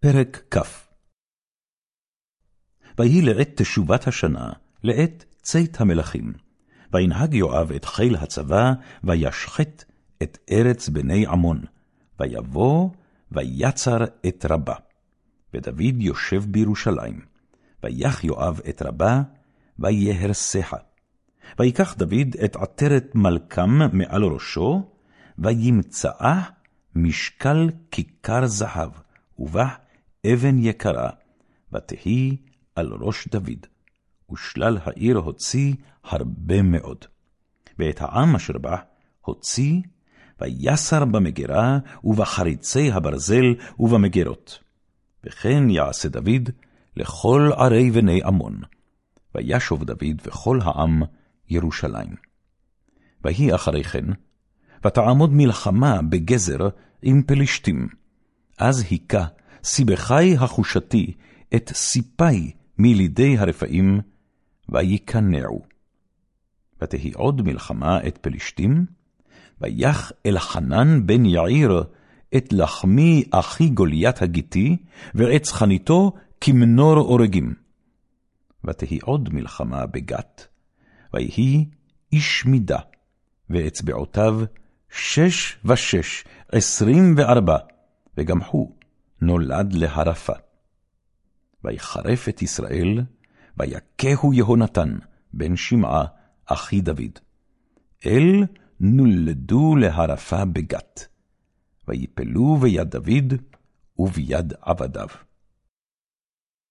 פרק כ. ויהי לעת תשובת השנה, לעת צאת המלכים. וינהג יואב את חיל הצבא, וישחט את ארץ בני עמון. ויבוא, ויצר את רבה. ודוד יושב בירושלים. ויח יואב את רבה, ויהרסחה. ויקח דוד את עטרת מלכם מעל ראשו, וימצאה משקל כיכר זהב, ובה אבן יקרה, ותהי על ראש דוד, ושלל העיר הוציא הרבה מאוד. ואת העם אשר בה הוציא, ויסר במגירה, ובחריצי הברזל, ובמגירות. וכן יעשה דוד לכל ערי בני עמון. וישוב דוד וכל העם ירושלים. ויהי אחרי כן, ותעמוד מלחמה בגזר עם פלשתים. אז היכה סיבכי החושתי את סיפי מלידי הרפאים, ויקנעו. ותהי עוד מלחמה את פלשתים, ויח אלחנן בן יעיר את לחמי אחי גוליית הגיתי, ואת צחניתו כמנור אורגים. ותהי עוד מלחמה בגת, ויהי איש מידה, ואצבעותיו שש ושש, עשרים וארבע, וגם הוא נולד להרפה. ויחרף את ישראל, ויכהו יהונתן, בן שמעה, אחי דוד. אל נולדו להרפה בגת, ויפלו ביד דוד וביד עבדיו.